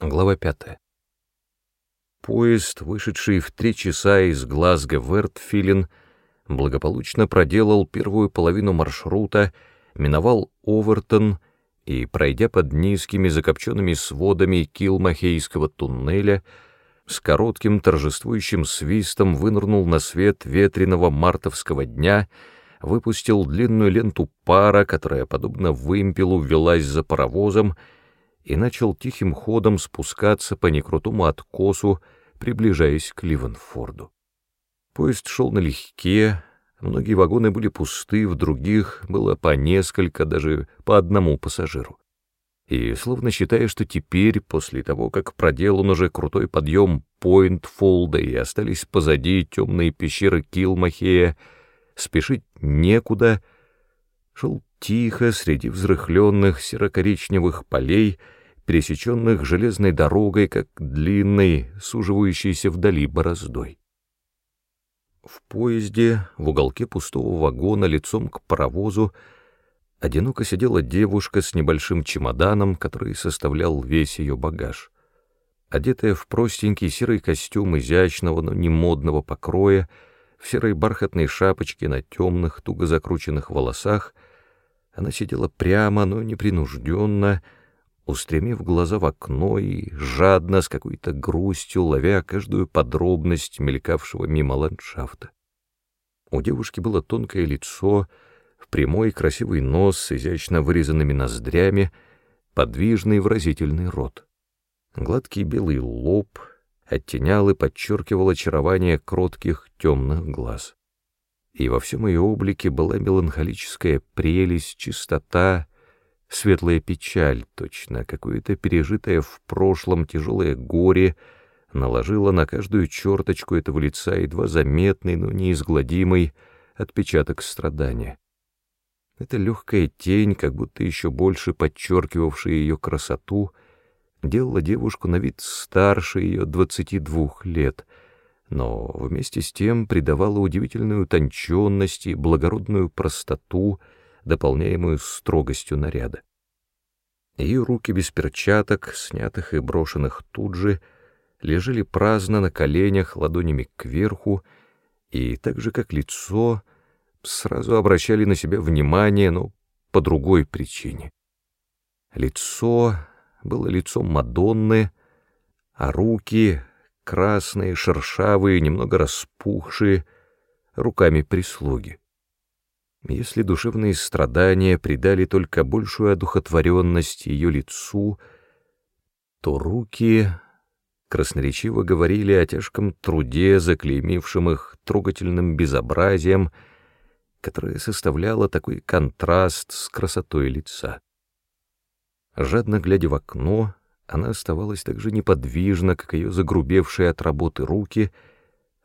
Глава 5. Поезд, вышедший в три часа из Глазго в Эртфилин, благополучно проделал первую половину маршрута, миновал Овертон и, пройдя под низкими закопченными сводами Килмахейского туннеля, с коротким торжествующим свистом вынырнул на свет ветреного мартовского дня, выпустил длинную ленту пара, которая, подобно вымпелу, велась за паровозом, и начал тихим ходом спускаться по некрутому откосу, приближаясь к Ливенфорду. Поезд шел налегке, многие вагоны были пусты, в других было по несколько, даже по одному пассажиру. И, словно считая, что теперь, после того, как проделан уже крутой подъем Пойнт-Фолда и остались позади темные пещеры Килмахея, спешить некуда, шел тихо среди взрыхленных серо-коричневых полей, пересеченных железной дорогой, как длинной, суживающейся вдали бороздой. В поезде, в уголке пустого вагона, лицом к паровозу, одиноко сидела девушка с небольшим чемоданом, который составлял весь ее багаж. Одетая в простенький серый костюм изящного, но не модного покроя, в серой бархатной шапочке на темных, туго закрученных волосах, она сидела прямо, но непринужденно, устремив глаза в окно и жадно, с какой-то грустью, ловя каждую подробность мелькавшего мимо ландшафта. У девушки было тонкое лицо, прямой красивый нос с изящно вырезанными ноздрями, подвижный выразительный рот. Гладкий белый лоб оттенял и подчеркивал очарование кротких темных глаз. И во всем ее облике была меланхолическая прелесть, чистота, Светлая печаль, точно, какое-то пережитое в прошлом тяжелое горе, наложила на каждую черточку этого лица едва заметный, но неизгладимый отпечаток страдания. Эта легкая тень, как будто еще больше подчеркивавшая ее красоту, делала девушку на вид старше ее двадцати двух лет, но вместе с тем придавала удивительную утонченность и благородную простоту, дополняемую строгостью наряда. Ее руки без перчаток, снятых и брошенных тут же, лежали праздно на коленях, ладонями кверху, и так же, как лицо, сразу обращали на себя внимание, но по другой причине. Лицо было лицом Мадонны, а руки, красные, шершавые, немного распухшие, руками прислуги. Если душевные страдания придали только большую одухотворенность ее лицу, то руки красноречиво говорили о тяжком труде, заклеймившем их трогательным безобразием, которое составляло такой контраст с красотой лица. Жадно глядя в окно, она оставалась так же неподвижна, как ее загрубевшие от работы руки —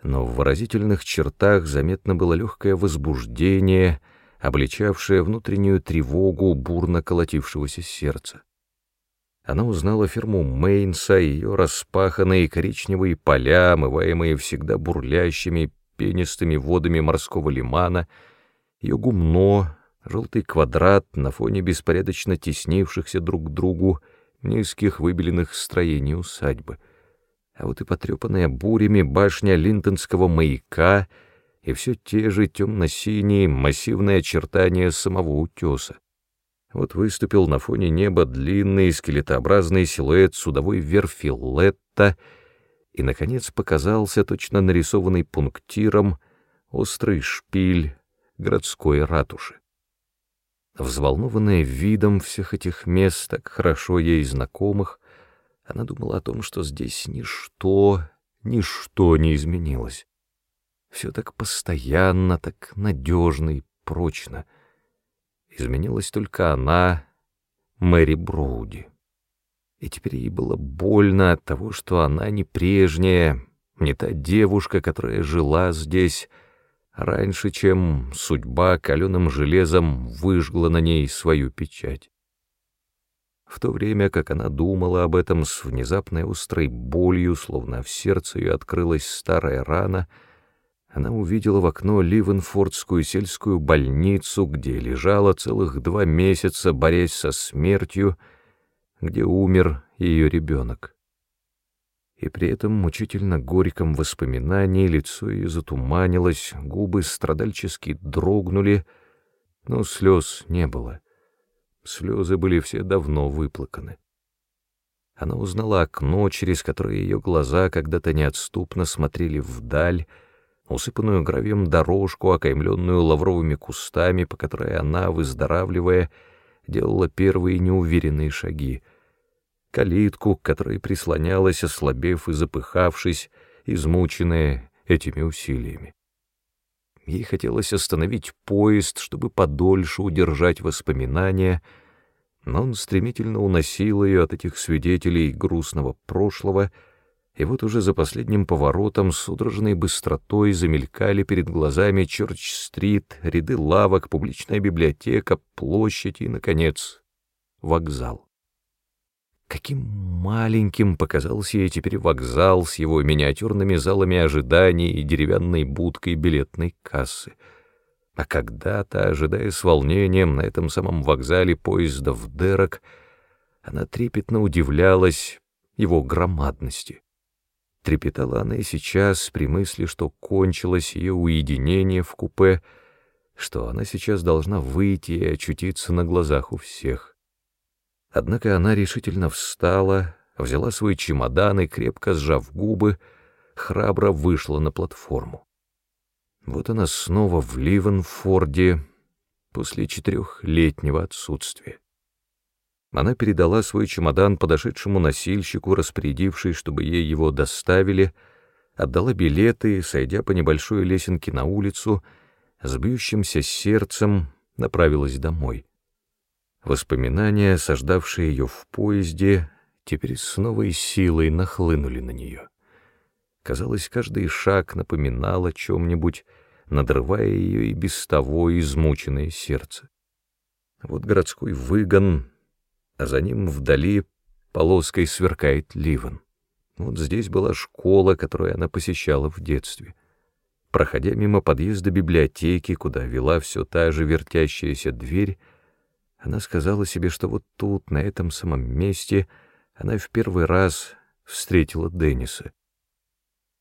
но в выразительных чертах заметно было легкое возбуждение, обличавшее внутреннюю тревогу бурно колотившегося сердца. Она узнала ферму Мейнса, ее распаханные коричневые поля, омываемые всегда бурлящими пенистыми водами морского лимана, ее гумно, желтый квадрат на фоне беспорядочно теснившихся друг к другу низких выбеленных строений усадьбы — а вот и потрепанная бурями башня линтонского маяка и все те же темно-синие массивные очертания самого утеса. Вот выступил на фоне неба длинный скелетообразный силуэт судовой верфи Летта, и, наконец, показался точно нарисованный пунктиром острый шпиль городской ратуши. Взволнованная видом всех этих мест, так хорошо ей знакомых, она думала о том, что здесь ничто, ничто не изменилось. Все так постоянно, так надежно и прочно. Изменилась только она, Мэри Броуди. И теперь ей было больно от того, что она не прежняя, не та девушка, которая жила здесь раньше, чем судьба каленым железом выжгла на ней свою печать. В то время как она думала об этом с внезапной острой болью, словно в сердце ее открылась старая рана, она увидела в окно Ливенфордскую сельскую больницу, где лежала целых два месяца, борясь со смертью, где умер ее ребенок. и при этом мучительно горьком воспоминании лицо ее затуманилось, губы страдальчески дрогнули, но слез не было. Слезы были все давно выплаканы. Она узнала окно, через которое ее глаза когда-то неотступно смотрели вдаль, усыпанную гравием дорожку, окаймленную лавровыми кустами, по которой она, выздоравливая, делала первые неуверенные шаги — калитку, к которой прислонялась, ослабев и запыхавшись, измученная этими усилиями. Ей хотелось остановить поезд, чтобы подольше удержать воспоминания, но он стремительно уносил ее от этих свидетелей грустного прошлого, и вот уже за последним поворотом судорожной быстротой замелькали перед глазами Чёрч-стрит, ряды лавок, публичная библиотека, площадь и, наконец, вокзал. Каким маленьким показался ей теперь вокзал с его миниатюрными залами ожиданий и деревянной будкой билетной кассы. А когда-то, ожидая с волнением на этом самом вокзале поезда в Дерок, она трепетно удивлялась его громадности. Трепетала она и сейчас при мысли, что кончилось ее уединение в купе, что она сейчас должна выйти и очутиться на глазах у всех. Однако она решительно встала, взяла свой чемодан и, крепко сжав губы, храбро вышла на платформу. Вот она снова в Ливенфорде после четырехлетнего отсутствия. Она передала свой чемодан подошедшему носильщику, распорядивший, чтобы ей его доставили, отдала билеты и, сойдя по небольшой лесенке на улицу, с бьющимся сердцем направилась домой. Воспоминания, сождавшие ее в поезде, теперь с новой силой нахлынули на нее. Казалось, каждый шаг напоминал о чем-нибудь, надрывая ее и без того измученное сердце. Вот городской выгон, а за ним вдали полоской сверкает ливан. Вот здесь была школа, которую она посещала в детстве. Проходя мимо подъезда библиотеки, куда вела все та же вертящаяся дверь, она сказала себе, что вот тут, на этом самом месте, она в первый раз встретила Денниса.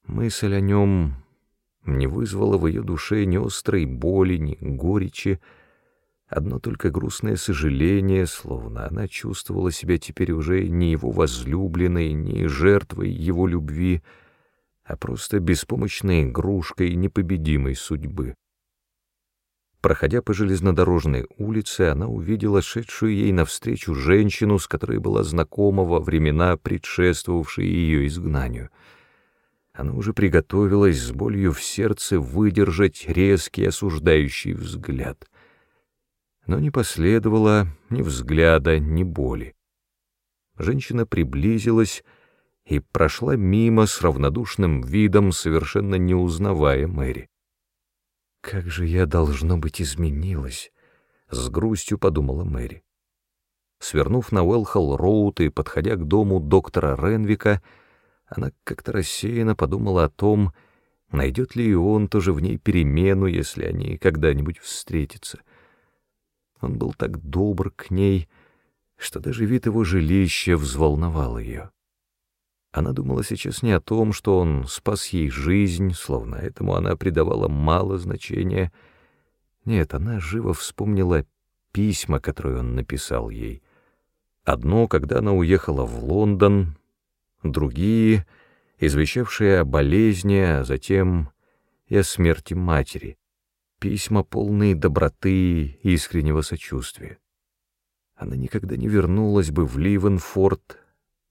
Мысль о нем не вызвала в ее душе ни острой боли, ни горечи, одно только грустное сожаление, словно она чувствовала себя теперь уже не его возлюбленной, не жертвой его любви, а просто беспомощной игрушкой непобедимой судьбы. Проходя по железнодорожной улице, она увидела шедшую ей навстречу женщину, с которой была знакома во времена, предшествовавшие ее изгнанию. Она уже приготовилась с болью в сердце выдержать резкий осуждающий взгляд. Но не последовало ни взгляда, ни боли. Женщина приблизилась и прошла мимо с равнодушным видом, совершенно не узнавая Мэри. «Как же я, должно быть, изменилась!» — с грустью подумала Мэри. Свернув на Уэлхолл-Роуд и подходя к дому доктора Ренвика, она как-то рассеянно подумала о том, найдет ли и он тоже в ней перемену, если они когда-нибудь встретятся. Он был так добр к ней, что даже вид его жилища взволновал ее. Она думала сейчас не о том, что он спас ей жизнь, словно этому она придавала мало значения. Нет, она живо вспомнила письма, которые он написал ей. Одно, когда она уехала в Лондон, другие, извещавшие о болезни, а затем и о смерти матери. Письма, полные доброты и искреннего сочувствия. Она никогда не вернулась бы в Ливенфорд,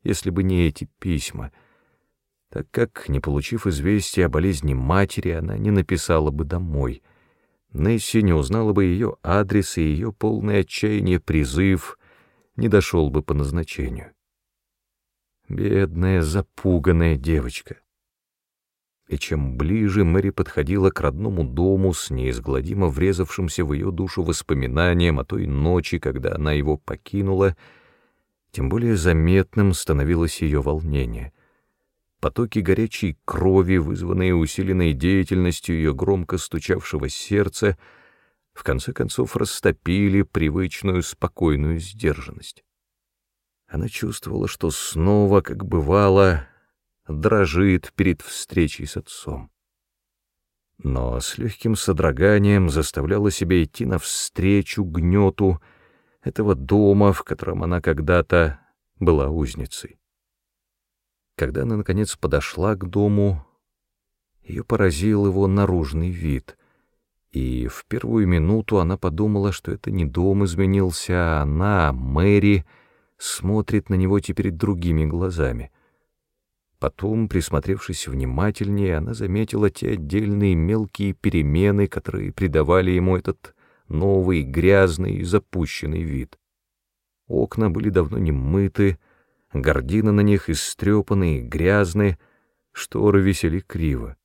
если бы не эти письма, так как, не получив известия о болезни матери, она не написала бы домой. Несси не узнала бы ее адрес, и ее полное отчаяние призыв не дошел бы по назначению. Бедная, запуганная девочка. И чем ближе Мэри подходила к родному дому с неизгладимо врезавшимся в ее душу воспоминанием о той ночи, когда она его покинула, — тем более заметным становилось ее волнение. Потоки горячей крови, вызванные усиленной деятельностью ее громко стучавшего сердца, в конце концов растопили привычную спокойную сдержанность. Она чувствовала, что снова, как бывало, дрожит перед встречей с отцом. Но с легким содроганием заставляла себя идти навстречу гнету этого дома, в котором она когда-то была узницей. Когда она, наконец, подошла к дому, ее поразил его наружный вид, и в первую минуту она подумала, что это не дом изменился, а она, Мэри, смотрит на него теперь другими глазами. Потом, присмотревшись внимательнее, она заметила те отдельные мелкие перемены, которые придавали ему этот новый, грязный и запущенный вид. Окна были давно не мыты, гардины на них истрепанные, грязные, шторы висели криво.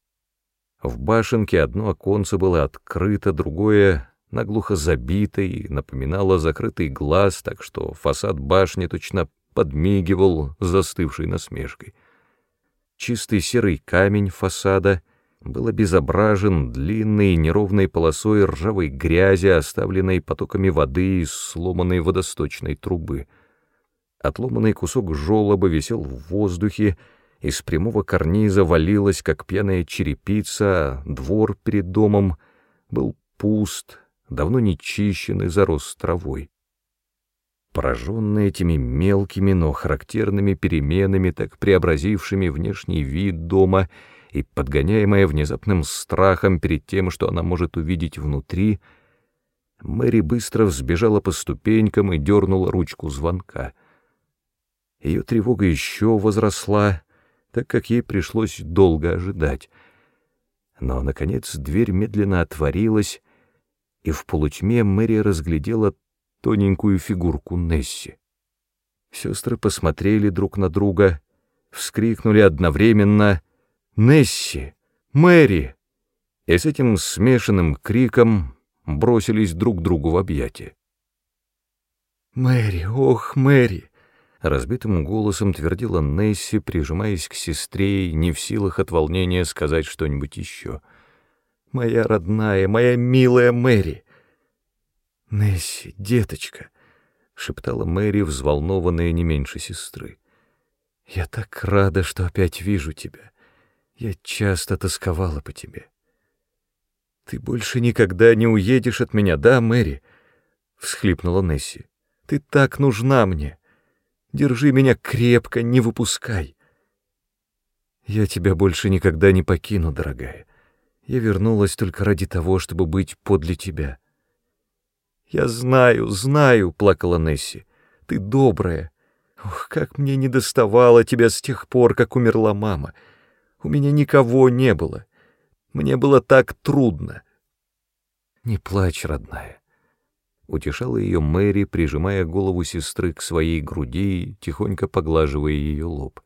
В башенке одно оконце было открыто, другое наглухо забито и напоминало закрытый глаз, так что фасад башни точно подмигивал застывшей насмешкой. Чистый серый камень фасада был обезображен длинной неровной полосой ржавой грязи, оставленной потоками воды из сломанной водосточной трубы. Отломанный кусок желоба висел в воздухе, из прямого карниза валилась, как пьяная черепица, двор перед домом был пуст, давно не чищен и зарос травой. Пораженный этими мелкими, но характерными переменами, так преобразившими внешний вид дома и подгоняемая внезапным страхом перед тем, что она может увидеть внутри, Мэри быстро взбежала по ступенькам и дернула ручку звонка. Ее тревога еще возросла, так как ей пришлось долго ожидать. Но, наконец, дверь медленно отворилась, и в полутьме Мэри разглядела тоненькую фигурку Несси. Сестры посмотрели друг на друга, вскрикнули одновременно «Несси! Мэри!» и с этим смешанным криком бросились друг другу в объятия. «Мэри! Ох, Мэри!» Разбитым голосом твердила Несси, прижимаясь к сестре, не в силах от волнения сказать что-нибудь еще. «Моя родная, моя милая Мэри!» «Несси, деточка!» — шептала Мэри, взволнованная не меньше сестры. «Я так рада, что опять вижу тебя. Я часто тосковала по тебе». «Ты больше никогда не уедешь от меня, да, Мэри?» — всхлипнула Несси. «Ты так нужна мне!» Держи меня крепко, не выпускай. Я тебя больше никогда не покину, дорогая. Я вернулась только ради того, чтобы быть подле тебя. Я знаю, знаю, плакала Несси. Ты добрая. Ох, как мне не доставало тебя с тех пор, как умерла мама. У меня никого не было. Мне было так трудно. Не плачь, родная. Утешала ее Мэри, прижимая голову сестры к своей груди и тихонько поглаживая ее лоб.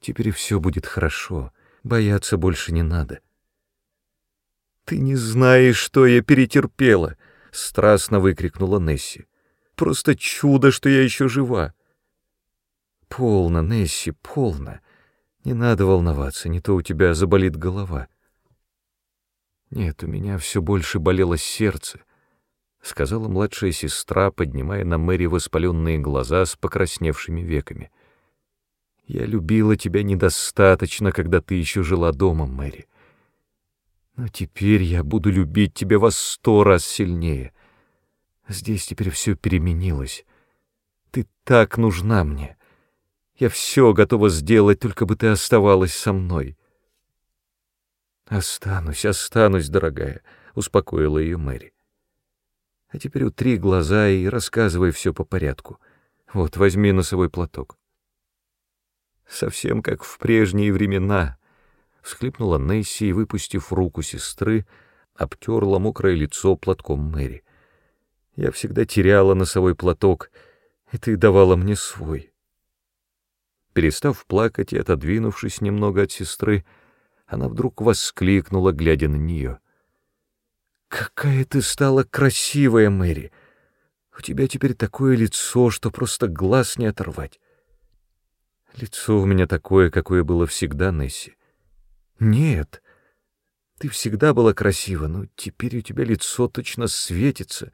«Теперь все будет хорошо, бояться больше не надо». «Ты не знаешь, что я перетерпела!» — страстно выкрикнула Несси. «Просто чудо, что я еще жива!» «Полно, Несси, полно. Не надо волноваться, не то у тебя заболит голова». «Нет, у меня все больше болело сердце» сказала младшая сестра, поднимая на Мэри воспаленные глаза с покрасневшими веками. «Я любила тебя недостаточно, когда ты еще жила дома, Мэри. Но теперь я буду любить тебя во сто раз сильнее. Здесь теперь все переменилось. Ты так нужна мне. Я все готова сделать, только бы ты оставалась со мной». «Останусь, останусь, дорогая», — успокоила ее Мэри. А теперь утри глаза и рассказывай все по порядку. Вот, возьми носовой платок. Совсем как в прежние времена, — всхлипнула Несси и, выпустив руку сестры, обтерла мокрое лицо платком Мэри. Я всегда теряла носовой платок, и ты давала мне свой. Перестав плакать и отодвинувшись немного от сестры, она вдруг воскликнула, глядя на нее. «Какая ты стала красивая, Мэри! У тебя теперь такое лицо, что просто глаз не оторвать». «Лицо у меня такое, какое было всегда, Несси». «Нет, ты всегда была красива, но теперь у тебя лицо точно светится».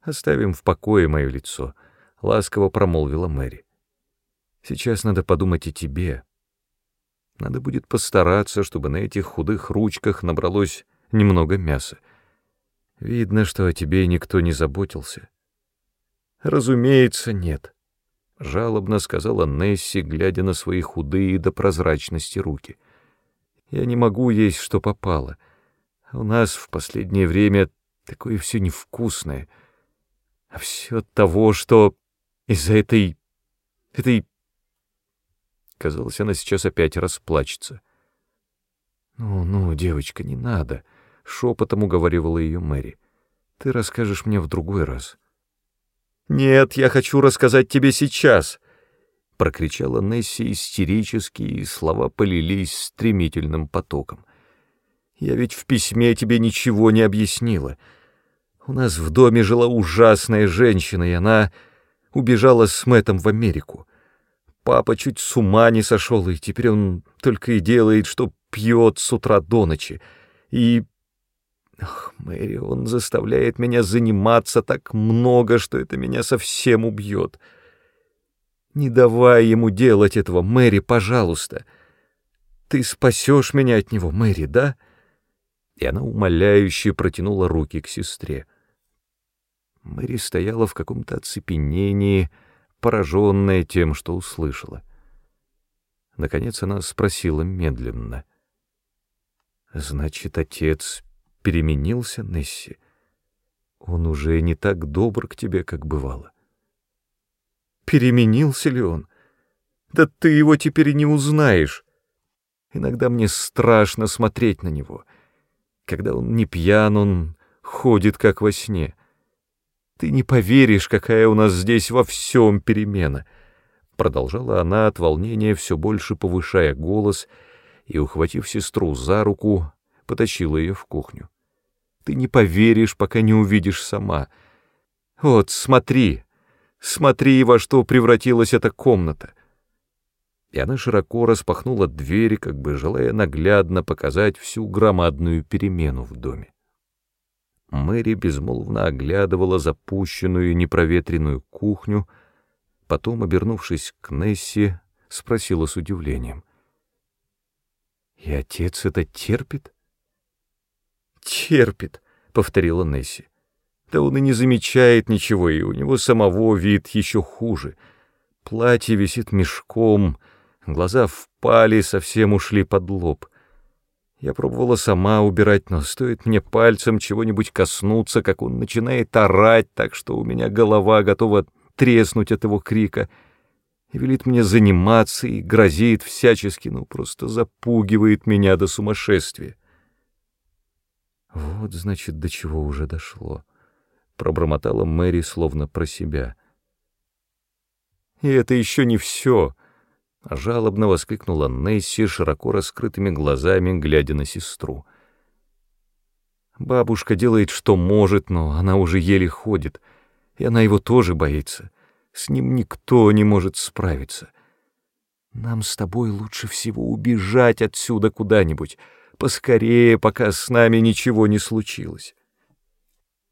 «Оставим в покое мое лицо», — ласково промолвила Мэри. «Сейчас надо подумать о тебе. Надо будет постараться, чтобы на этих худых ручках набралось немного мяса. Видно, что о тебе никто не заботился. Разумеется, нет. — жалобно сказала Несси, глядя на свои худые до прозрачности руки. «Я не могу есть, что попало. У нас в последнее время такое все невкусное. А все от того, что из-за этой... этой... Казалось, она сейчас опять расплачется. «Ну, ну, девочка, не надо», — шепотом уговаривала ее Мэри. «Ты расскажешь мне в другой раз». «Нет, я хочу рассказать тебе сейчас», — прокричала Несси истерически, и слова полились стремительным потоком. «Я ведь в письме тебе ничего не объяснила. У нас в доме жила ужасная женщина, и она убежала с Мэттом в Америку. Папа чуть с ума не сошел, и теперь он только и делает, что пьет с утра до ночи. И... Ах, Мэри, он заставляет меня заниматься так много, что это меня совсем убьет. Не давай ему делать этого, Мэри, пожалуйста. Ты спасешь меня от него, Мэри, да? И она умоляюще протянула руки к сестре. Мэри стояла в каком-то оцепенении, пораженная тем, что услышала. Наконец она спросила медленно. «Значит, отец переменился, Несси? Он уже не так добр к тебе, как бывало». «Переменился ли он? Да ты его теперь не узнаешь. Иногда мне страшно смотреть на него. Когда он не пьян, он ходит как во сне». Ты не поверишь, какая у нас здесь во всем перемена. Продолжала она от волнения, все больше повышая голос, и, ухватив сестру за руку, потащила ее в кухню. Ты не поверишь, пока не увидишь сама. Вот, смотри, смотри, во что превратилась эта комната. И она широко распахнула двери, как бы желая наглядно показать всю громадную перемену в доме. Мэри безмолвно оглядывала запущенную непроветренную кухню, потом, обернувшись к Несси, спросила с удивлением. «И отец это терпит?» «Терпит», — повторила Несси. «Да он и не замечает ничего, и у него самого вид еще хуже. Платье висит мешком, глаза впали, совсем ушли под лоб». Я пробовала сама убирать, но стоит мне пальцем чего-нибудь коснуться, как он начинает орать, так что у меня голова готова треснуть от его крика, и велит мне заниматься и грозит всячески, ну просто запугивает меня до сумасшествия. Вот, значит, до чего уже дошло, — пробормотала Мэри словно про себя. И это еще не все — Жалобно воскликнула Несси, широко раскрытыми глазами, глядя на сестру. Бабушка делает, что может, но она уже еле ходит, и она его тоже боится. С ним никто не может справиться. Нам с тобой лучше всего убежать отсюда куда-нибудь, поскорее, пока с нами ничего не случилось.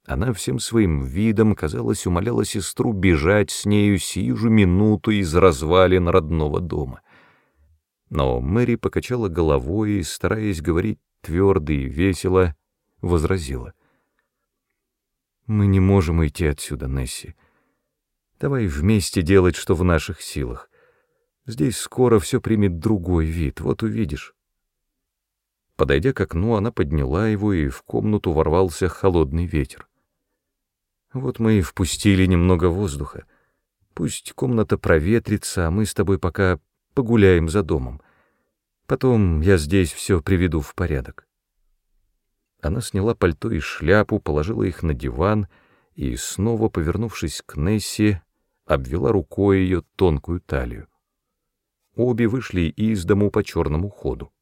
Она всем своим видом, казалось, умоляла сестру бежать с нею сию же минуту из развалин родного дома. Но Мэри покачала головой и, стараясь говорить твердо и весело, возразила. «Мы не можем уйти отсюда, Несси. Давай вместе делать, что в наших силах. Здесь скоро все примет другой вид, вот увидишь». Подойдя к окну, она подняла его, и в комнату ворвался холодный ветер. Вот мы и впустили немного воздуха. Пусть комната проветрится, а мы с тобой пока погуляем за домом. Потом я здесь все приведу в порядок. Она сняла пальто и шляпу, положила их на диван и, снова повернувшись к Несси, обвела рукой ее тонкую талию. Обе вышли из дому по черному ходу.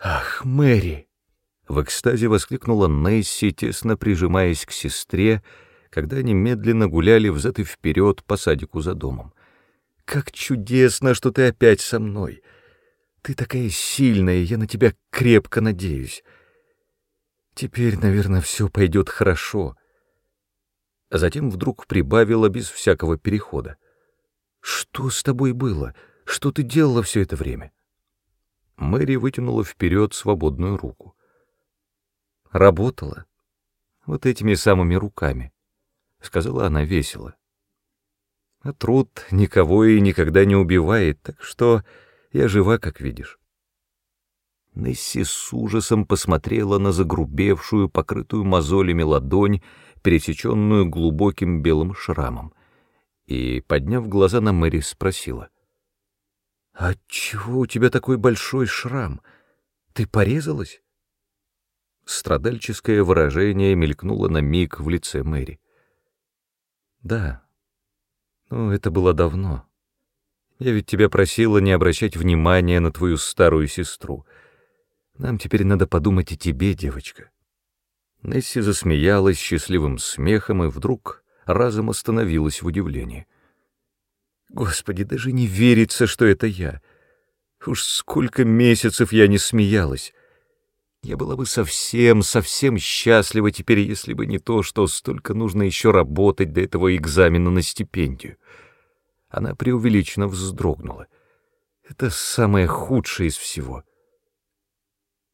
«Ах, Мэри!» В экстазе воскликнула Несси, тесно прижимаясь к сестре, когда они медленно гуляли взад и вперед по садику за домом. «Как чудесно, что ты опять со мной! Ты такая сильная, я на тебя крепко надеюсь. Теперь, наверное, все пойдет хорошо». А затем вдруг прибавила без всякого перехода. «Что с тобой было? Что ты делала все это время?» Мэри вытянула вперед свободную руку. Работала. Вот этими самыми руками, — сказала она весело. А труд никого и никогда не убивает, так что я жива, как видишь. Несси с ужасом посмотрела на загрубевшую, покрытую мозолями ладонь, пересеченную глубоким белым шрамом, и, подняв глаза на Мэри, спросила. — А чего у тебя такой большой шрам? Ты порезалась? Страдальческое выражение мелькнуло на миг в лице Мэри. — Да, но это было давно. Я ведь тебя просила не обращать внимания на твою старую сестру — нам теперь надо подумать о тебе, девочка. Несси засмеялась счастливым смехом и вдруг разом остановилась в удивлении. Господи, даже не верится, что это я. Уж сколько месяцев я не смеялась. Я была бы совсем, совсем счастлива теперь, если бы не то, что столько нужно еще работать до этого экзамена на стипендию. Она преувеличенно вздрогнула. Это самое худшее из всего —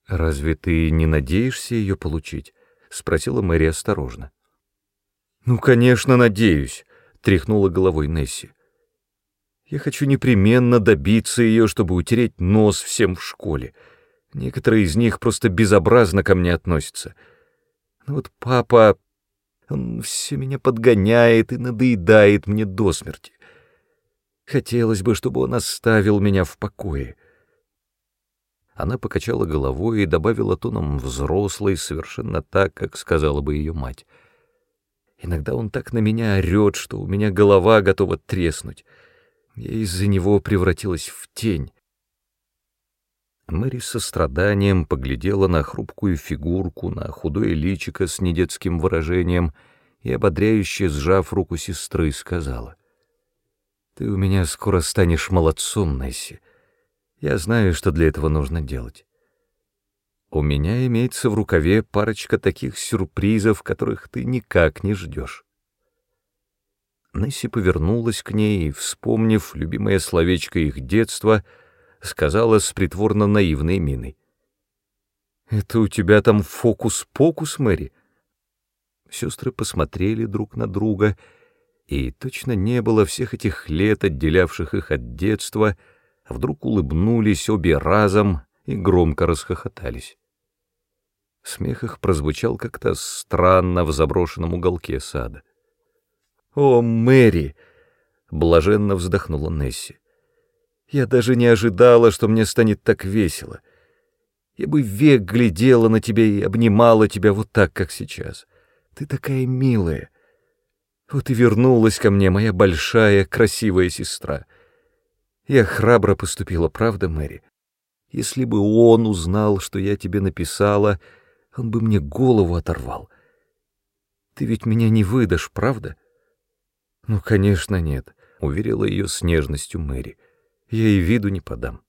«Разве ты не надеешься ее получить?» — спросила Мэри осторожно. «Ну, конечно, надеюсь», — тряхнула головой Несси. «Я хочу непременно добиться ее, чтобы утереть нос всем в школе. Некоторые из них просто безобразно ко мне относятся. Но вот папа, он все меня подгоняет и надоедает мне до смерти. Хотелось бы, чтобы он оставил меня в покое». Она покачала головой и добавила тоном взрослой, совершенно так, как сказала бы ее мать. «Иногда он так на меня орет, что у меня голова готова треснуть. Я из-за него превратилась в тень». Мэри со страданием поглядела на хрупкую фигурку, на худое личико с недетским выражением и, ободряюще сжав руку сестры, сказала. «Ты у меня скоро станешь молодцом, Несси. Я знаю, что для этого нужно делать. У меня имеется в рукаве парочка таких сюрпризов, которых ты никак не ждешь. Несси повернулась к ней и, вспомнив любимое словечко их детства, сказала с притворно наивной миной. «Это у тебя там фокус-покус, Мэри?» Сестры посмотрели друг на друга, и точно не было всех этих лет, отделявших их от детства, — вдруг улыбнулись обе разом и громко расхохотались. Смех их прозвучал как-то странно в заброшенном уголке сада. «О, Мэри!» — блаженно вздохнула Несси. «Я даже не ожидала, что мне станет так весело. Я бы век глядела на тебя и обнимала тебя вот так, как сейчас. Ты такая милая. Вот и вернулась ко мне моя большая красивая сестра». Я храбро поступила, правда, Мэри? Если бы он узнал, что я тебе написала, он бы мне голову оторвал. Ты ведь меня не выдашь, правда? Ну, конечно, нет, — уверила ее с нежностью Мэри. Я и виду не подам.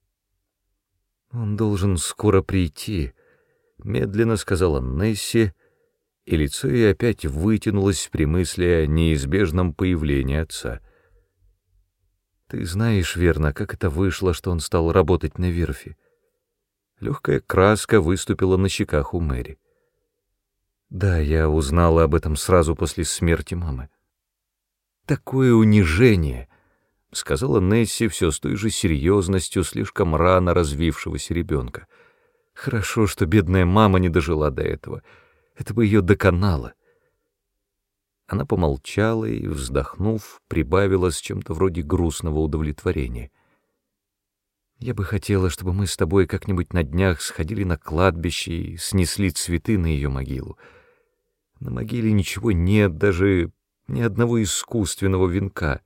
Он должен скоро прийти, — медленно сказала Несси, и лицо ее опять вытянулось при мысли о неизбежном появлении отца — ты знаешь, верно, как это вышло, что он стал работать на верфи. Легкая краска выступила на щеках у Мэри. Да, я узнала об этом сразу после смерти мамы. Такое унижение, — сказала Несси все с той же серьезностью слишком рано развившегося ребенка. Хорошо, что бедная мама не дожила до этого. Это бы ее доконало. Она помолчала и, вздохнув, прибавила с чем-то вроде грустного удовлетворения. «Я бы хотела, чтобы мы с тобой как-нибудь на днях сходили на кладбище и снесли цветы на ее могилу. На могиле ничего нет, даже ни одного искусственного венка».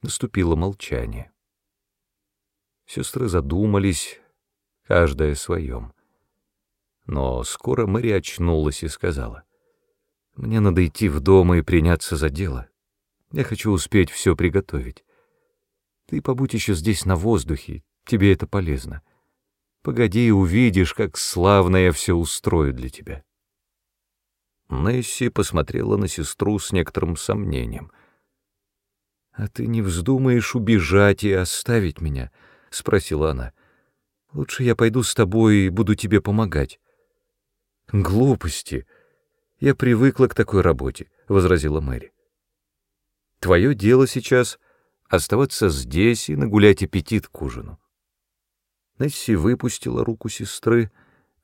Наступило молчание. Сестры задумались, каждая о своем. Но скоро Мэри очнулась и сказала. Мне надо идти в дом и приняться за дело. Я хочу успеть все приготовить. Ты побудь еще здесь на воздухе, тебе это полезно. Погоди и увидишь, как славно я все устрою для тебя. Несси посмотрела на сестру с некоторым сомнением. — А ты не вздумаешь убежать и оставить меня? — спросила она. Лучше я пойду с тобой и буду тебе помогать. Глупости. Я привыкла к такой работе, — возразила Мэри. Твое дело сейчас — оставаться здесь и нагулять аппетит к ужину. Несси выпустила руку сестры,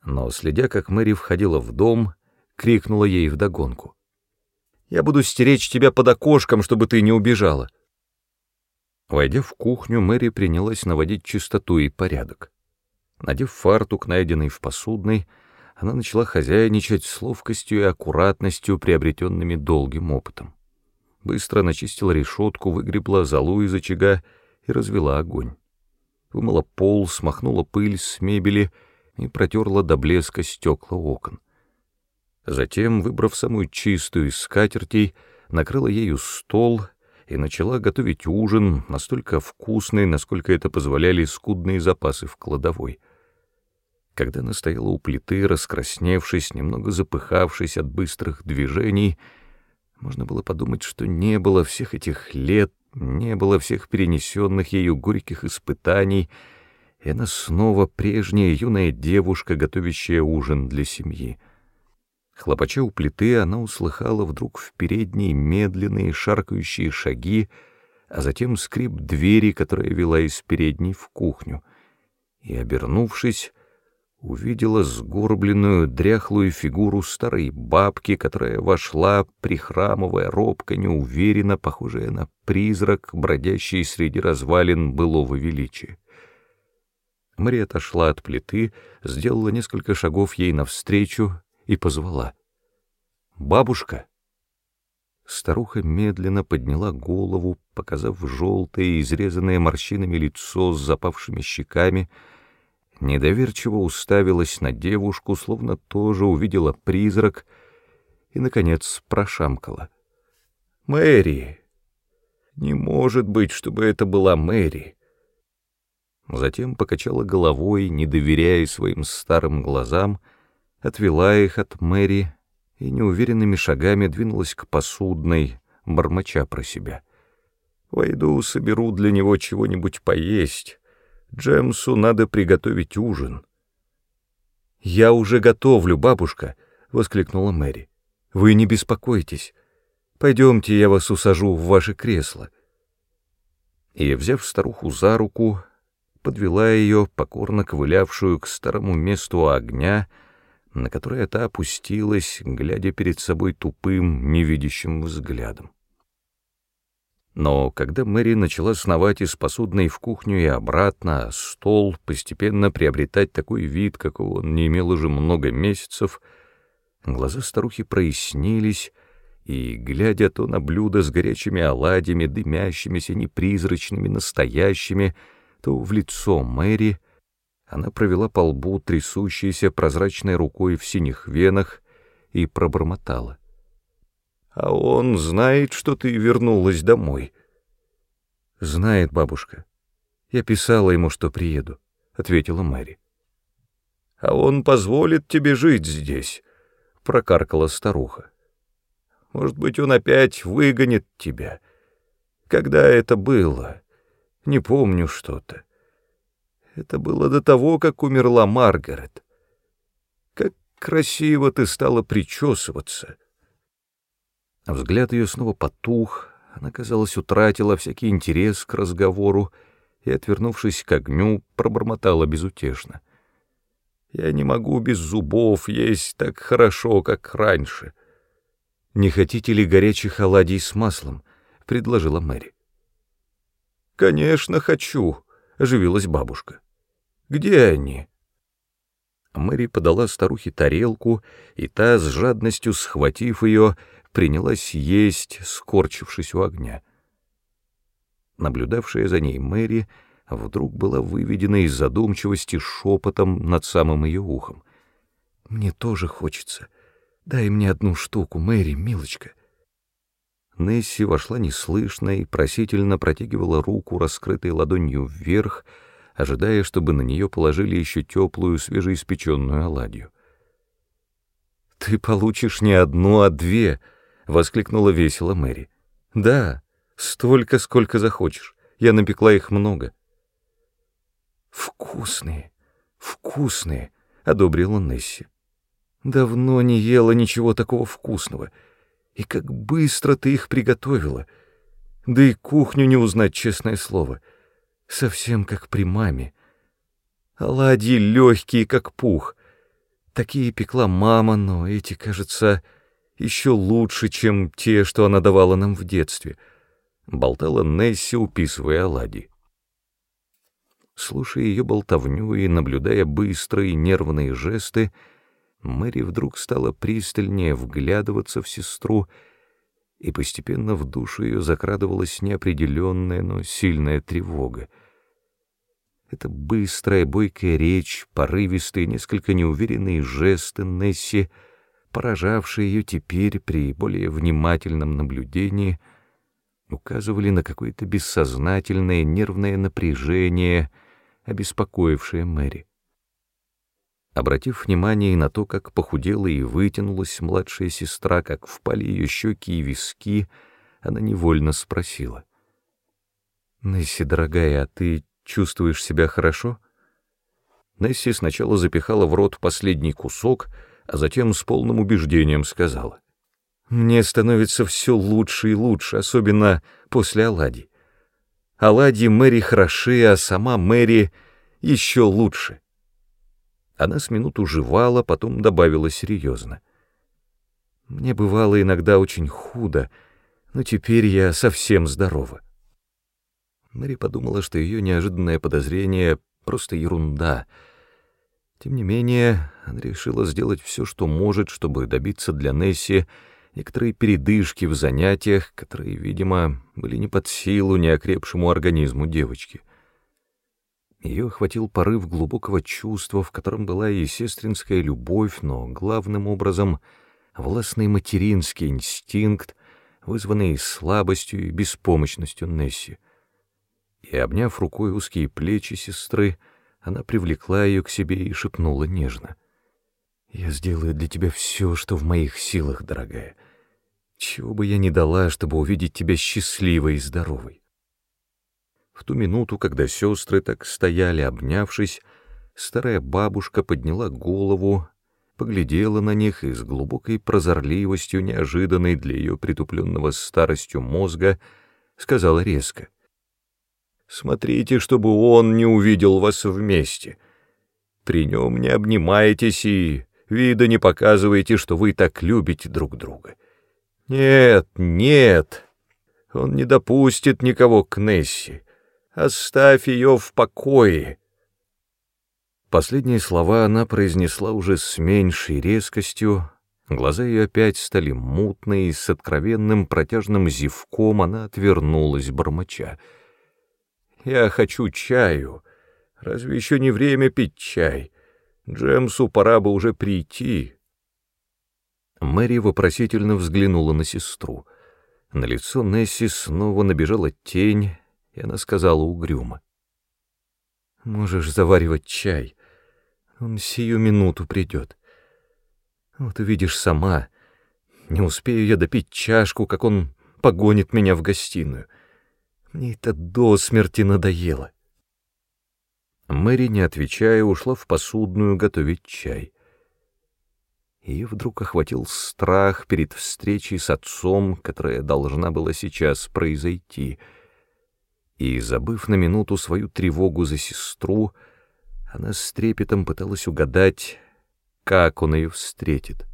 но, следя, как Мэри входила в дом, крикнула ей вдогонку. «Я буду стеречь тебя под окошком, чтобы ты не убежала!» Войдя в кухню, Мэри принялась наводить чистоту и порядок. Надев фартук, найденный в посудной, она начала хозяйничать с ловкостью и аккуратностью, приобретенными долгим опытом. Быстро начистила решетку, выгребла золу из очага и развела огонь. Вымыла пол, смахнула пыль с мебели и протерла до блеска стекла окон. Затем, выбрав самую чистую из скатертей, накрыла ею стол и начала готовить ужин, настолько вкусный, насколько это позволяли скудные запасы в кладовой. Когда она стояла у плиты, раскрасневшись, немного запыхавшись от быстрых движений, можно было подумать, что не было всех этих лет, не было всех перенесенных ею горьких испытаний, и она снова прежняя юная девушка, готовящая ужин для семьи. Хлопача у плиты, она услыхала вдруг в передней медленные шаркающие шаги, а затем скрип двери, которая вела из передней в кухню, и, обернувшись, увидела сгорбленную, дряхлую фигуру старой бабки, которая вошла, прихрамывая робко, неуверенно, похожая на призрак, бродящий среди развалин былого величия. Мария отошла от плиты, сделала несколько шагов ей навстречу и позвала. «Бабушка!» Старуха медленно подняла голову, показав желтое, изрезанное морщинами лицо с запавшими щеками, недоверчиво уставилась на девушку, словно тоже увидела призрак, и, наконец, прошамкала. «Мэри! Не может быть, чтобы это была Мэри!» Затем покачала головой, не доверяя своим старым глазам, — отвела их от Мэри и неуверенными шагами двинулась к посудной, бормоча про себя. «Войду, соберу для него чего-нибудь поесть. Джемсу надо приготовить ужин». «Я уже готовлю, бабушка!» — воскликнула Мэри. «Вы не беспокойтесь. Пойдемте, я вас усажу в ваше кресло». И, взяв старуху за руку, подвела ее, покорно ковылявшую к старому месту огня, — на которое та опустилась, глядя перед собой тупым, невидящим взглядом. Но когда Мэри начала сновать из посудной в кухню и обратно, а стол постепенно приобретать такой вид, какого он не имел уже много месяцев, глаза старухи прояснились, и, глядя то на блюдо с горячими оладьями, дымящимися, непризрачными, настоящими, то в лицо Мэри, она провела по лбу трясущейся прозрачной рукой в синих венах и пробормотала. «А он знает, что ты вернулась домой?» «Знает, бабушка. Я писала ему, что приеду», — ответила Мэри. «А он позволит тебе жить здесь?» — прокаркала старуха. «Может быть, он опять выгонит тебя. Когда это было? Не помню что-то. Это было до того, как умерла Маргарет. Как красиво ты стала причесываться. Взгляд ее снова потух, она, казалось, утратила всякий интерес к разговору и, отвернувшись к огню, пробормотала безутешно. «Я не могу без зубов есть так хорошо, как раньше». «Не хотите ли горячих оладий с маслом?» — предложила Мэри. «Конечно, хочу», — оживилась бабушка. Где они?» Мэри подала старухе тарелку, и та, с жадностью схватив ее, принялась есть, скорчившись у огня. Наблюдавшая за ней Мэри вдруг была выведена из задумчивости шепотом над самым ее ухом. «Мне тоже хочется. Дай мне одну штуку, Мэри, милочка». Несси вошла неслышно и просительно протягивала руку, раскрытой ладонью вверх, ожидая, чтобы на нее положили еще теплую, свежеиспеченную оладью. «Ты получишь не одну, а две!» — воскликнула весело Мэри. «Да, столько, сколько захочешь. Я напекла их много». «Вкусные!» «Вкусные», — одобрила Несси. «Давно не ела ничего такого вкусного. И как быстро ты их приготовила. Да и кухню не узнать, честное слово. Совсем как при маме. Оладьи легкие, как пух. Такие пекла мама, но эти, кажется, еще лучше, чем те, что она давала нам в детстве», — болтала Несси, уписывая оладьи. Слушая ее болтовню и наблюдая быстрые нервные жесты, Мэри вдруг стала пристальнее вглядываться в сестру, и постепенно в душу ее закрадывалась неопределенная, но сильная тревога. Эта быстрая, бойкая речь, порывистые, несколько неуверенные жесты Несси, поражавшие ее теперь при более внимательном наблюдении, указывали на какое-то бессознательное нервное напряжение — обеспокоившее Мэри. Обратив внимание на то, как похудела и вытянулась младшая сестра, как впали ее щеки и виски, она невольно спросила. «Несси, дорогая, а ты чувствуешь себя хорошо?» Несси сначала запихала в рот последний кусок, а затем с полным убеждением сказала. «Мне становится все лучше и лучше, особенно после оладий. Оладьи Мэри хороши, а сама Мэри еще лучше. Она с минуту жевала, потом добавила серьезно. Мне бывало иногда очень худо, но теперь я совсем здорова. Мэри подумала, что ее неожиданное подозрение — просто ерунда. Тем не менее, она решила сделать все, что может, чтобы добиться для Несси некоторые передышки в занятиях, которые, видимо, были не под силу неокрепшему организму девочки. Ее охватил порыв глубокого чувства, в котором была и сестринская любовь, но главным образом властный материнский инстинкт, вызванный слабостью и беспомощностью Несси. И, обняв рукой узкие плечи сестры, она привлекла ее к себе и шепнула нежно. «Я сделаю для тебя все, что в моих силах, дорогая. Чего бы я ни дала, чтобы увидеть тебя счастливой и здоровой. В ту минуту, когда сестры так стояли, обнявшись, старая бабушка подняла голову, поглядела на них и с глубокой прозорливостью, неожиданной для ее притупленного старостью мозга, сказала резко. «Смотрите, чтобы он не увидел вас вместе. При нем не обнимаетесь и вида не показываете, что вы так любите друг друга». Нет, нет, он не допустит никого к Несси. Оставь ее в покое. Последние слова она произнесла уже с меньшей резкостью, глаза ее опять стали мутные, и с откровенным протяжным зевком она отвернулась, бормоча. «Я хочу чаю. Разве еще не время пить чай? Джемсу пора бы уже прийти». Мэри вопросительно взглянула на сестру. На лицо Несси снова набежала тень, и она сказала угрюмо. «Можешь заваривать чай. Он сию минуту придет. Вот увидишь сама. Не успею я допить чашку, как он погонит меня в гостиную. Мне это до смерти надоело». Мэри, не отвечая, ушла в посудную готовить чай. Ее вдруг охватил страх перед встречей с отцом, которая должна была сейчас произойти. И, забыв на минуту свою тревогу за сестру, она с трепетом пыталась угадать, как он ее встретит.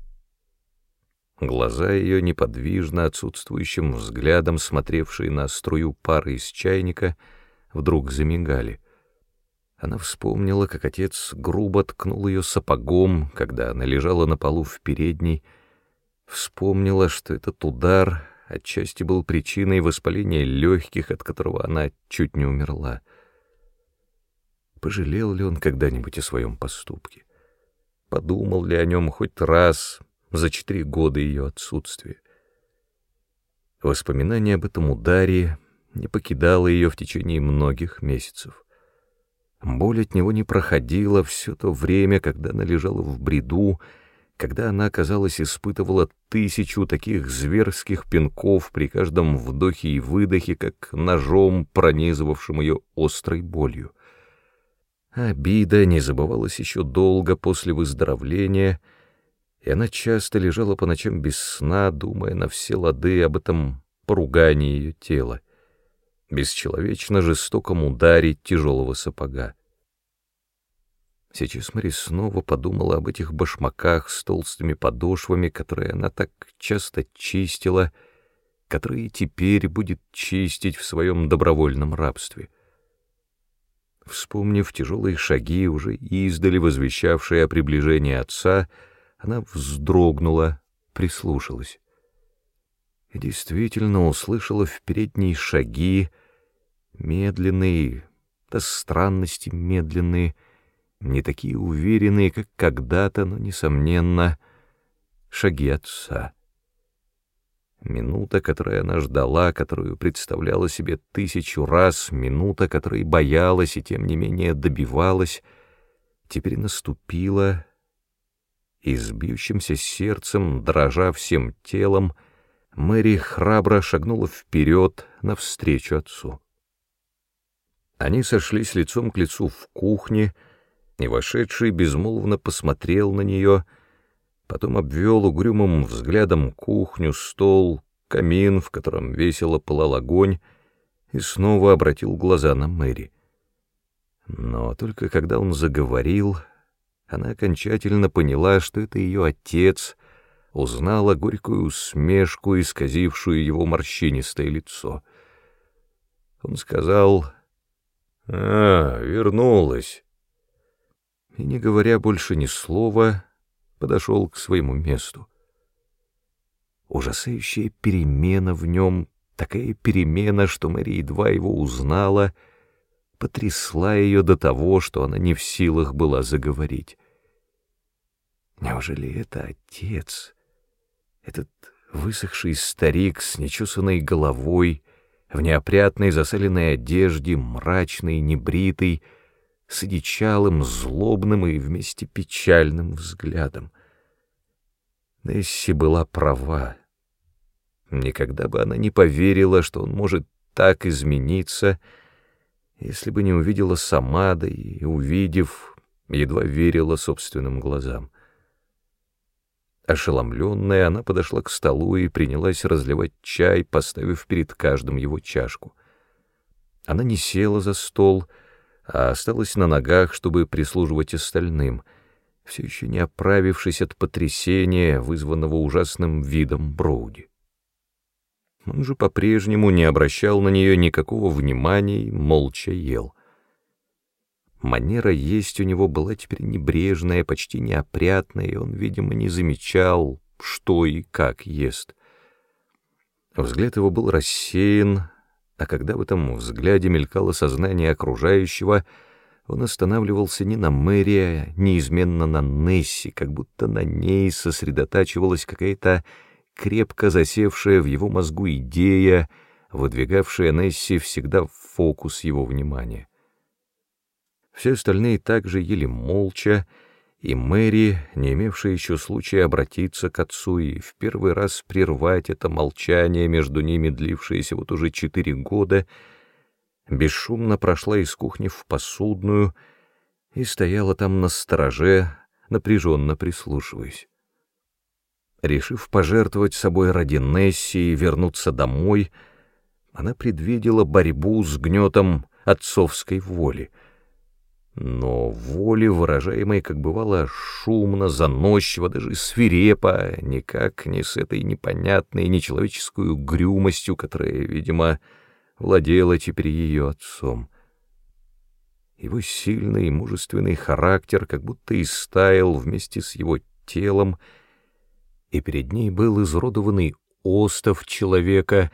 Глаза ее, неподвижно отсутствующим взглядом, смотревшие на струю пары из чайника, вдруг замигали — она вспомнила, как отец грубо ткнул ее сапогом, когда она лежала на полу в передней, вспомнила, что этот удар отчасти был причиной воспаления легких, от которого она чуть не умерла. Пожалел ли он когда-нибудь о своем поступке? Подумал ли о нем хоть раз за четыре года ее отсутствия? Воспоминание об этом ударе не покидало ее в течение многих месяцев. Боль от него не проходила все то время, когда она лежала в бреду, когда она, казалось, испытывала тысячу таких зверских пинков при каждом вдохе и выдохе, как ножом, пронизывавшим ее острой болью. Обида не забывалась еще долго после выздоровления, и она часто лежала по ночам без сна, думая на все лады об этом поругании ее тела, бесчеловечно жестоком ударе тяжелого сапога. Сейчас Мари снова подумала об этих башмаках с толстыми подошвами, которые она так часто чистила, которые теперь будет чистить в своем добровольном рабстве. Вспомнив тяжелые шаги, уже издали возвещавшие о приближении отца, она вздрогнула, прислушалась. И действительно услышала в передние шаги, медленные, до странности медленные, не такие уверенные, как когда-то, но, несомненно, шаги отца. Минута, которую она ждала, которую представляла себе тысячу раз, минута, которой боялась и тем не менее добивалась, теперь наступила, и с бьющимся сердцем, дрожа всем телом, Мэри храбро шагнула вперед навстречу отцу. Они сошлись лицом к лицу в кухне, и вошедший безмолвно посмотрел на нее, потом обвел угрюмым взглядом кухню, стол, камин, в котором весело пылал огонь, и снова обратил глаза на Мэри. Но только когда он заговорил, она окончательно поняла, что это ее отец, узнала горькую усмешку, исказившую его морщинистое лицо. Он сказал, «А, вернулась» и, не говоря больше ни слова, подошел к своему месту. Ужасающая перемена в нем, такая перемена, что Мэри едва его узнала, потрясла ее до того, что она не в силах была заговорить. Неужели это отец, этот высохший старик с нечесанной головой, в неопрятной засаленной одежде, мрачный, небритый, с одичалым, злобным и вместе печальным взглядом. Несси была права. Никогда бы она не поверила, что он может так измениться, если бы не увидела сама, да и, увидев, едва верила собственным глазам. Ошеломленная, она подошла к столу и принялась разливать чай, поставив перед каждым его чашку. Она не села за стол, — а осталась на ногах, чтобы прислуживать остальным, все еще не оправившись от потрясения, вызванного ужасным видом Броуди. Он же по-прежнему не обращал на нее никакого внимания и молча ел. Манера есть у него была теперь небрежная, почти неопрятная, и он, видимо, не замечал, что и как ест. Взгляд его был рассеян, а когда в этом взгляде мелькало сознание окружающего, он останавливался не на Мэри, неизменно на Несси, как будто на ней сосредотачивалась какая-то крепко засевшая в его мозгу идея, выдвигавшая Несси всегда в фокус его внимания. Все остальные также ели молча, и Мэри, не имевшая еще случая обратиться к отцу и в первый раз прервать это молчание между ними, длившееся вот уже четыре года, бесшумно прошла из кухни в посудную и стояла там на стороже, напряженно прислушиваясь. Решив пожертвовать собой ради Несси и вернуться домой, она предвидела борьбу с гнетом отцовской воли — но воли, выражаемой, как бывало, шумно, заносчиво, даже свирепо, никак не с этой непонятной нечеловеческую грюмостью, которая, видимо, владела теперь ее отцом. Его сильный и мужественный характер как будто истаял вместе с его телом, и перед ней был изуродованный остов человека,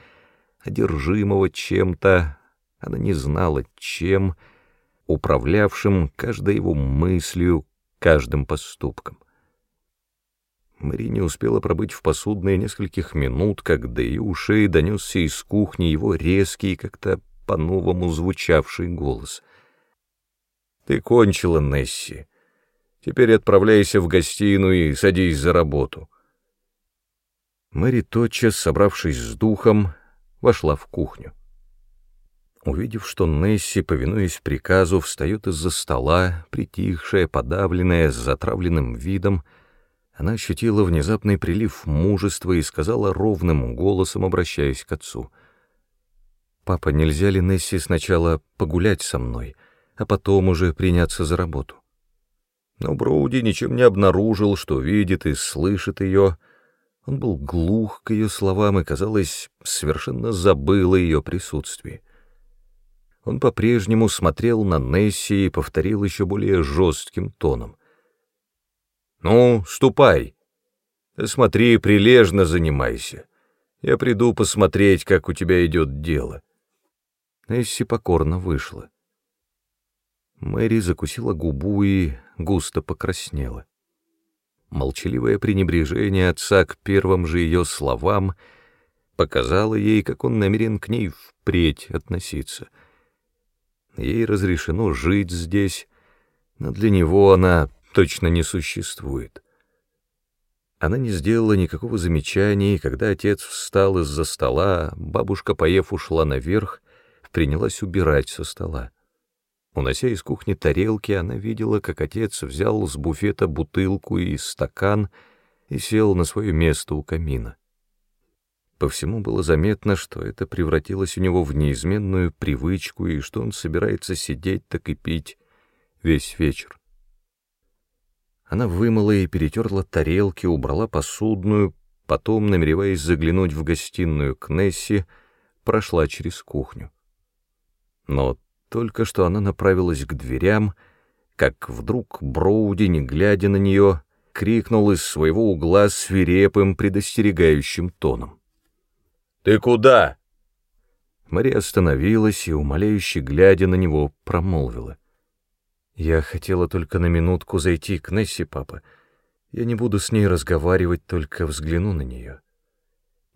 одержимого чем-то, она не знала, чем, — управлявшим каждой его мыслью, каждым поступком. Мари не успела пробыть в посудной нескольких минут, как до ее ушей донесся из кухни его резкий, как-то по-новому звучавший голос. «Ты кончила, Несси. Теперь отправляйся в гостиную и садись за работу». Мэри, тотчас, собравшись с духом, вошла в кухню. Увидев, что Несси, повинуясь приказу, встает из-за стола, притихшая, подавленная, с затравленным видом, она ощутила внезапный прилив мужества и сказала ровным голосом, обращаясь к отцу. «Папа, нельзя ли Несси сначала погулять со мной, а потом уже приняться за работу?» Но Броуди ничем не обнаружил, что видит и слышит ее. Он был глух к ее словам и, казалось, совершенно забыл о ее присутствии. Он по-прежнему смотрел на Несси и повторил еще более жестким тоном. «Ну, ступай. Смотри, прилежно занимайся. Я приду посмотреть, как у тебя идет дело». Несси покорно вышла. Мэри закусила губу и густо покраснела. Молчаливое пренебрежение отца к первым же ее словам показало ей, как он намерен к ней впредь относиться. Ей разрешено жить здесь, но для него она точно не существует. Она не сделала никакого замечания, и когда отец встал из-за стола, бабушка, поев, ушла наверх, принялась убирать со стола. Унося из кухни тарелки, она видела, как отец взял с буфета бутылку и стакан и сел на свое место у камина. По всему было заметно, что это превратилось у него в неизменную привычку и что он собирается сидеть так и пить весь вечер. Она вымыла и перетерла тарелки, убрала посудную, потом, намереваясь заглянуть в гостиную к Несси, прошла через кухню. Но только что она направилась к дверям, как вдруг Броуди, не глядя на нее, крикнул из своего угла свирепым, предостерегающим тоном. «Ты куда?» Мария остановилась и, умоляюще глядя на него, промолвила. «Я хотела только на минутку зайти к Несси, папа. Я не буду с ней разговаривать, только взгляну на нее».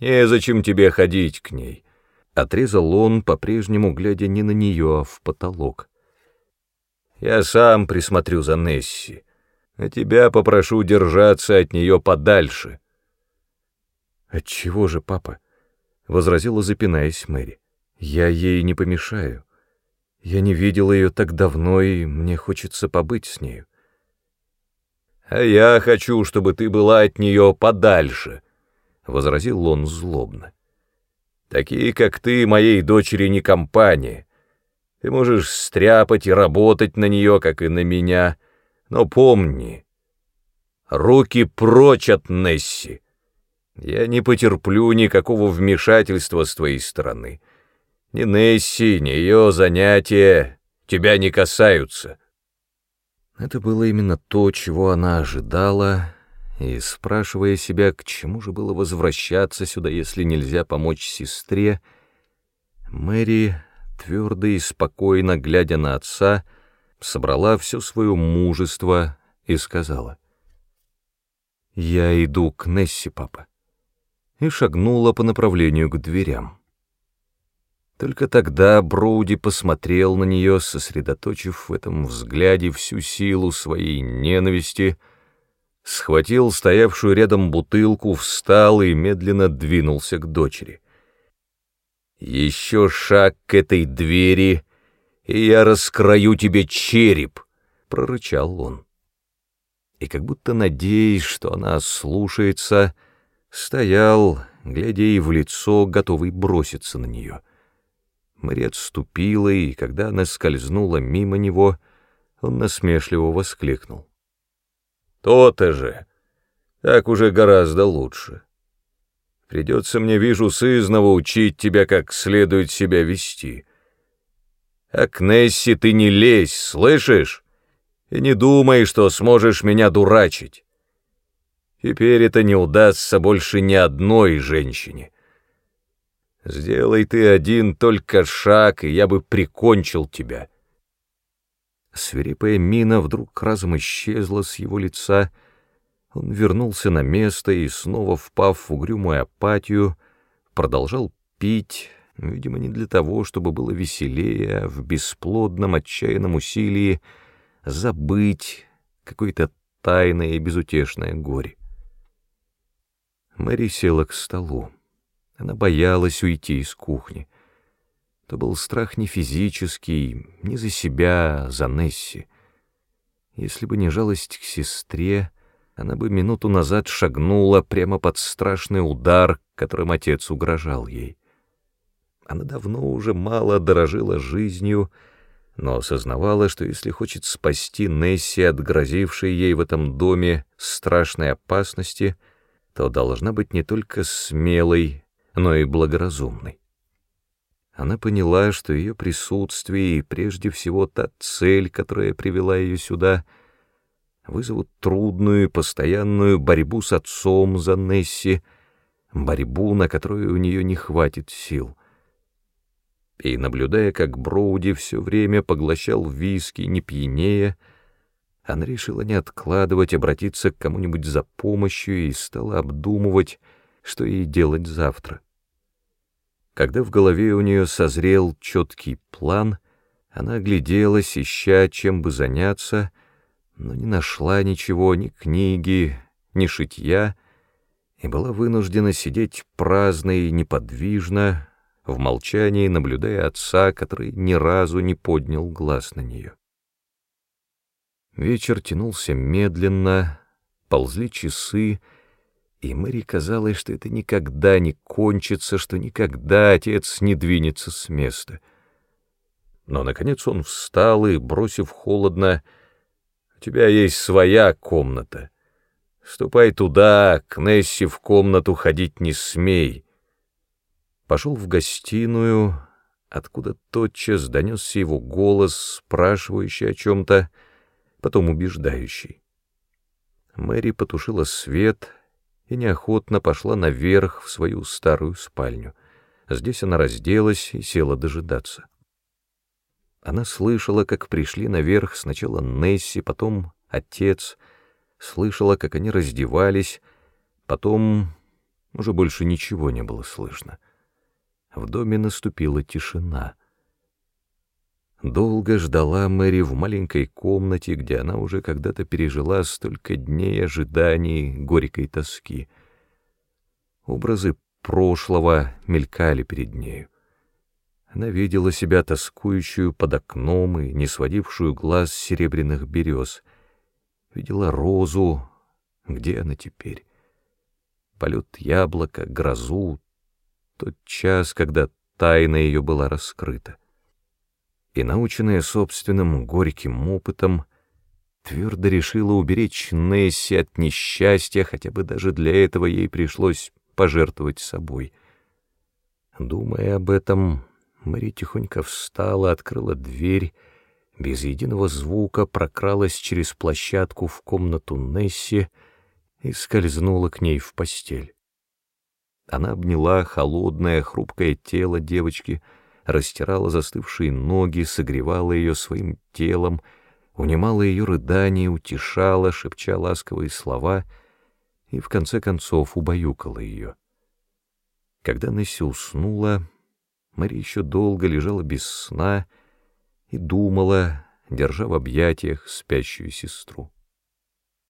«Незачем тебе ходить к ней. Отрезал он, по-прежнему глядя не на нее, а в потолок. «Я сам присмотрю за Несси, а тебя попрошу держаться от нее подальше». «Отчего же, папа?» — возразила, запинаясь Мэри. «Я ей не помешаю. Я не видел ее так давно, и мне хочется побыть с нею». «А я хочу, чтобы ты была от нее подальше», — возразил он злобно. Такие, как ты, моей дочери не компания. Ты можешь стряпать и работать на нее, как и на меня, но помни, руки прочь от Несси. Я не потерплю никакого вмешательства с твоей стороны. Ни Несси, ни ее занятия тебя не касаются. Это было именно то, чего она ожидала, и, спрашивая себя, к чему же было возвращаться сюда, если нельзя помочь сестре, Мэри, твердо и спокойно глядя на отца, собрала все свое мужество и сказала, «Я иду к Несси, папа», и шагнула по направлению к дверям. Только тогда Броуди посмотрел на нее, сосредоточив в этом взгляде всю силу своей ненависти — схватил стоявшую рядом бутылку, встал и медленно двинулся к дочери. «Еще шаг к этой двери, и я раскрою тебе череп!» — прорычал он. И как будто надеясь, что она слушается, стоял, глядя ей в лицо, готовый броситься на нее. Мария отступила, и когда она скользнула мимо него, он насмешливо воскликнул. То-то же. Так уже гораздо лучше. Придется мне, вижу, сызново учить тебя, как следует себя вести. А к Несси ты не лезь, слышишь? И не думай, что сможешь меня дурачить. Теперь это не удастся больше ни одной женщине. Сделай ты один только шаг, и я бы прикончил тебя. Свирепая мина вдруг разом исчезла с его лица. Он вернулся на место и, снова впав в угрюмую апатию, продолжал пить, видимо, не для того, чтобы было веселее, а в бесплодном отчаянном усилии забыть какое-то тайное и безутешное горе. Мэри села к столу. Она боялась уйти из кухни. то был страх не физический, не за себя, а за Несси. Если бы не жалость к сестре, она бы минуту назад шагнула прямо под страшный удар, которым отец угрожал ей. Она давно уже мало дорожила жизнью, но осознавала, что если хочет спасти Несси от грозившей ей в этом доме страшной опасности, то должна быть не только смелой, но и благоразумной. Она поняла, что ее присутствие и прежде всего та цель, которая привела ее сюда, вызовут трудную постоянную борьбу с отцом за Несси, борьбу, на которую у нее не хватит сил и, наблюдая, как Броуди все время поглощал виски, не пьянее, она решила не откладывать, обратиться к кому-нибудь за помощью и стала обдумывать, что ей делать завтра. Когда в голове у нее созрел четкий план, она огляделась, ища, чем бы заняться, но не нашла ничего, ни книги, ни шитья, и была вынуждена сидеть праздно и неподвижно, в молчании наблюдая отца, который ни разу не поднял глаз на нее. Вечер тянулся медленно, ползли часы, и Мэри казалось, что это никогда не кончится, что никогда отец не двинется с места. Но, наконец, он встал и, бросив холодно, «У тебя есть своя комната. Ступай туда, к Несси в комнату ходить не смей» пошел в гостиную, откуда тотчас донесся его голос, спрашивающий о чем-то, потом убеждающий. Мэри потушила свет и неохотно пошла наверх в свою старую спальню. Здесь она разделась и села дожидаться. Она слышала, как пришли наверх сначала Несси, потом отец, слышала, как они раздевались, потом уже больше ничего не было слышно. В доме наступила тишина. Долго ждала Мэри в маленькой комнате, где она уже когда-то пережила столько дней ожиданий, горькой тоски. Образы прошлого мелькали перед нею. Она видела себя тоскующую под окном и не сводившую глаз серебряных берез. Видела розу. Где она теперь? Полет яблока, грозу, тот час, когда тайна ее была раскрыта. И, наученная собственным горьким опытом, твердо решила уберечь Несси от несчастья, хотя бы даже для этого ей пришлось пожертвовать собой. Думая об этом, Мари тихонько встала, открыла дверь, без единого звука прокралась через площадку в комнату Несси и скользнула к ней в постель. Она обняла холодное, хрупкое тело девочки, растирала застывшие ноги, согревала ее своим телом, унимала ее рыдания, утешала, шепча ласковые слова и, в конце концов, убаюкала ее. Когда Несси уснула, Мария еще долго лежала без сна и думала, держа в объятиях спящую сестру.